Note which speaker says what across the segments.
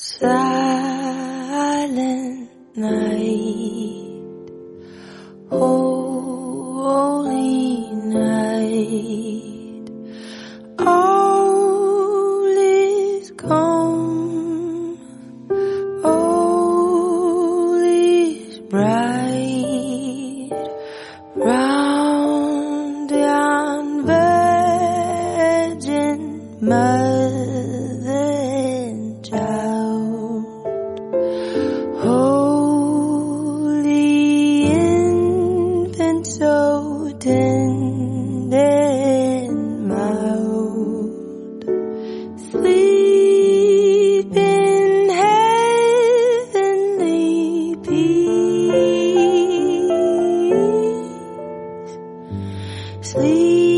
Speaker 1: Silent night, oh, holy night, all is calm, all is bright, round yon virgin. My sleep.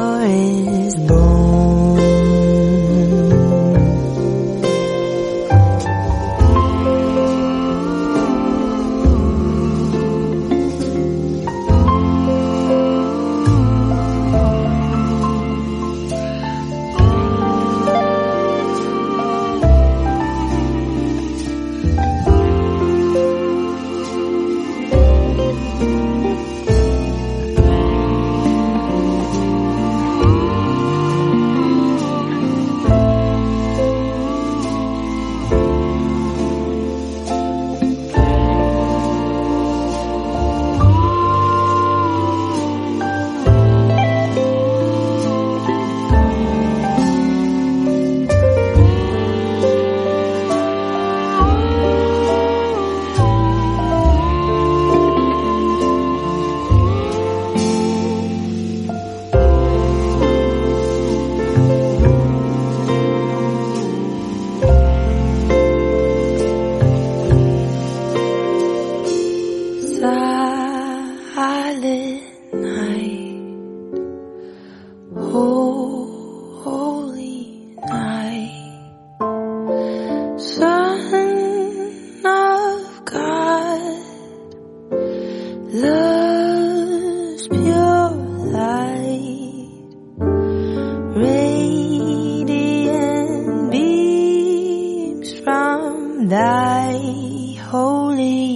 Speaker 1: your end. Son of God, love's pure light, radiant beams from thy holy